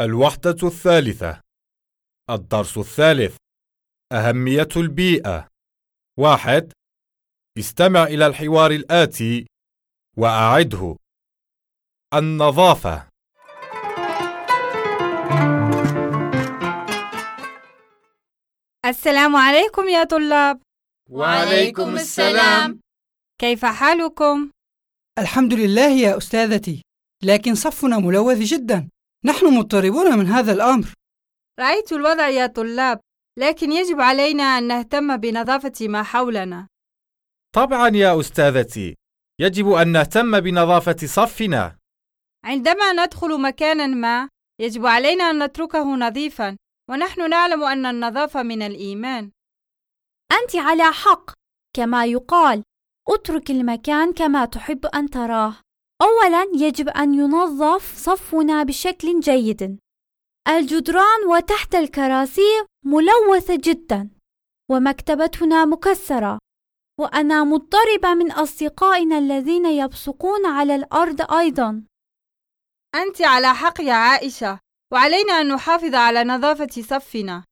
الوحدة الثالثة. الدرس الثالث. أهمية البيئة. واحد. استمع إلى الحوار الآتي وأعده. النظافة. السلام عليكم يا طلاب. وعليكم السلام. كيف حالكم؟ الحمد لله يا أستاذتي لكن صفنا ملوث جدا. نحن مضطربون من هذا الأمر. رأيت الوضع يا طلاب لكن يجب علينا أن نهتم بنظافة ما حولنا. طبعا يا أستاذتي يجب أن نهتم بنظافة صفنا. عندما ندخل مكانا ما يجب علينا أن نتركه نظيفا ونحن نعلم أن النظافة من الإيمان. أنت على حق كما يقال اترك المكان كما تحب أن تراه. أولا يجب أن ينظف صفنا بشكل جيد. الجدران وتحت الكراسي ملوثة جدا ومكتبتنا مكسرة. وأنا مضطربة من أصدقائنا الذين يبصقون على الأرض أيضا. أنت على حق يا عائشة وعلينا أن نحافظ على نظافة صفنا.